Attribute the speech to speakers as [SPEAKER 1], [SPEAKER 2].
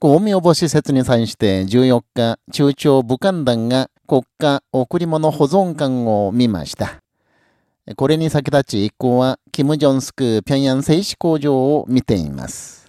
[SPEAKER 1] 公明母施設に際して14日、中朝武漢団が国家贈り物保存館を見ました。これに先立ち一行は、キム・ジョンスク平壌製紙工場を見ています。